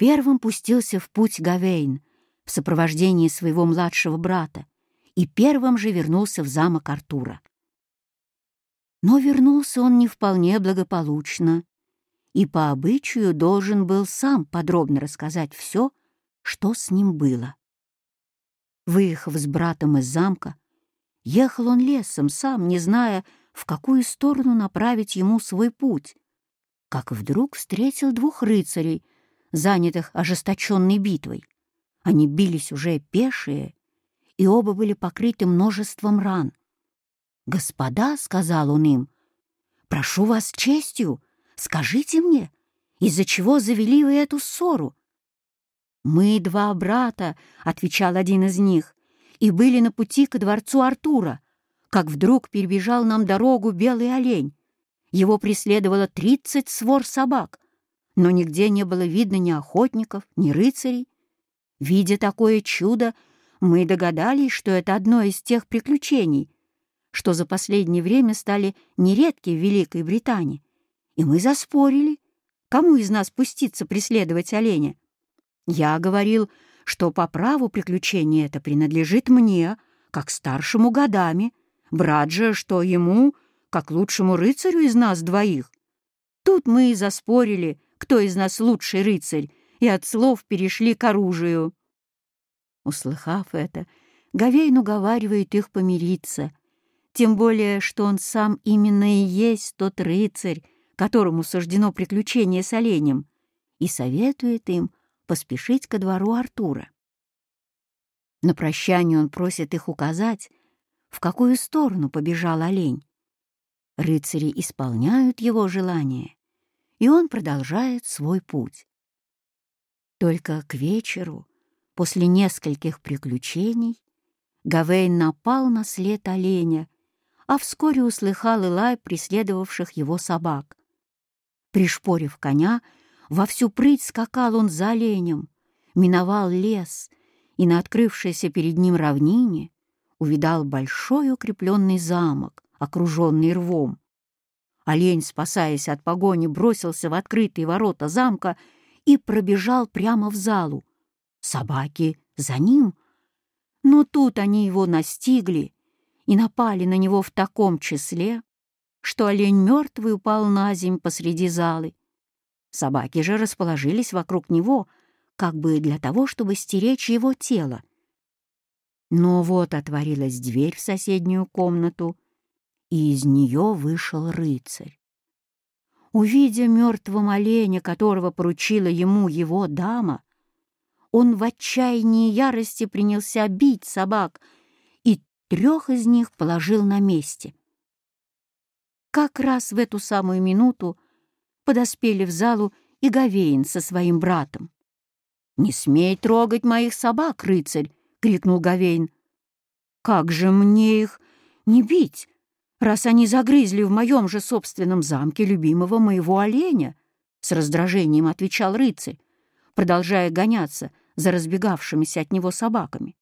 Первым пустился в путь Гавейн в сопровождении своего младшего брата и первым же вернулся в замок Артура. Но вернулся он не вполне благополучно и по обычаю должен был сам подробно рассказать все, что с ним было. Выехав с братом из замка, ехал он лесом, сам не зная, в какую сторону направить ему свой путь, как вдруг встретил двух рыцарей, занятых ожесточенной битвой. Они бились уже пешие, и оба были покрыты множеством ран. «Господа», — сказал он им, — «прошу вас честью, скажите мне, из-за чего завели вы эту ссору?» «Мы два брата», — отвечал один из них, «и были на пути ко дворцу Артура, как вдруг перебежал нам дорогу белый олень. Его преследовало тридцать свор собак, но нигде не было видно ни охотников, ни рыцарей. Видя такое чудо, мы догадались, что это одно из тех приключений, что за последнее время стали нередки в Великой Британии. И мы заспорили, кому из нас пуститься преследовать оленя. Я говорил, что по праву приключение это принадлежит мне, как старшему годами, брат же, что ему, как лучшему рыцарю из нас двоих. Тут мы и заспорили, кто из нас лучший рыцарь, и от слов перешли к оружию. Услыхав это, Гавейн уговаривает их помириться, тем более, что он сам именно и есть тот рыцарь, которому суждено приключение с оленем, и советует им поспешить ко двору Артура. На прощание он просит их указать, в какую сторону побежал олень. Рыцари исполняют его желание, и он продолжает свой путь. Только к вечеру, после нескольких приключений, Гавейн напал на след оленя, а вскоре услыхал и лай преследовавших его собак. Пришпорив коня, во всю прыть скакал он за оленем, миновал лес и на открывшейся перед ним равнине увидал большой укрепленный замок, окруженный рвом. Олень, спасаясь от погони, бросился в открытые ворота замка и пробежал прямо в залу. Собаки за ним. Но тут они его настигли и напали на него в таком числе, что олень мертвый упал на земь посреди залы. Собаки же расположились вокруг него, как бы для того, чтобы стеречь его тело. Но вот отворилась дверь в соседнюю комнату, и из нее вышел рыцарь. Увидя мертвого оленя, которого поручила ему его дама, он в отчаянии ярости принялся бить собак и трех из них положил на месте. Как раз в эту самую минуту подоспели в залу и Гавейн со своим братом. «Не смей трогать моих собак, рыцарь!» — крикнул Гавейн. «Как же мне их не бить, раз они загрызли в моем же собственном замке любимого моего оленя?» С раздражением отвечал рыцарь, продолжая гоняться за разбегавшимися от него собаками.